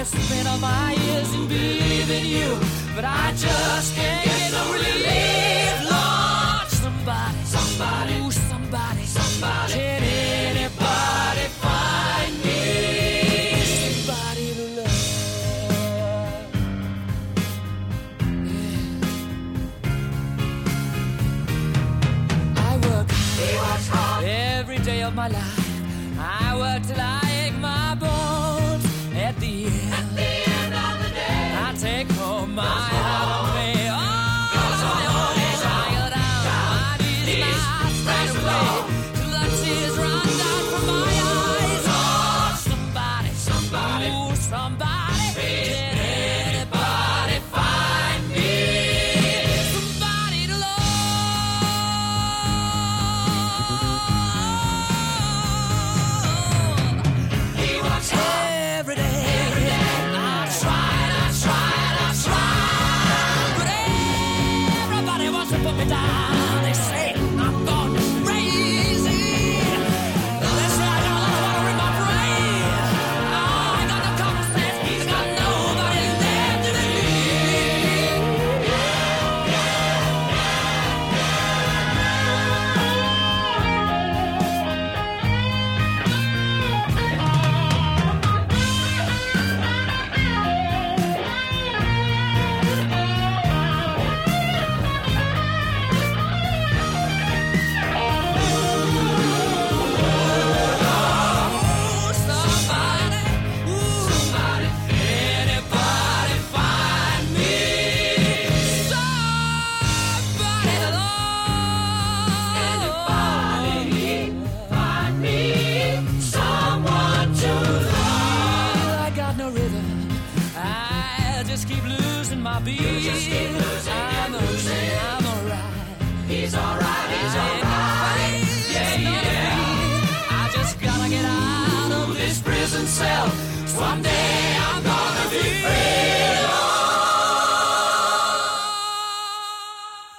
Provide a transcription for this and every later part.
have spent all my years in believing you, but I just can't every day of my life. I work till I ache my bones. At the end, of the day, I take home my hard He's alright. He's alright. Yeah, yeah. I just gotta get out of this prison cell. Someday I'm gonna be free.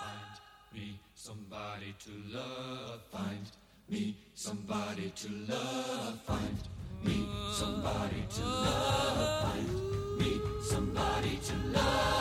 Find me somebody to love. Find me somebody to love. Find me somebody to love. Find me somebody to love.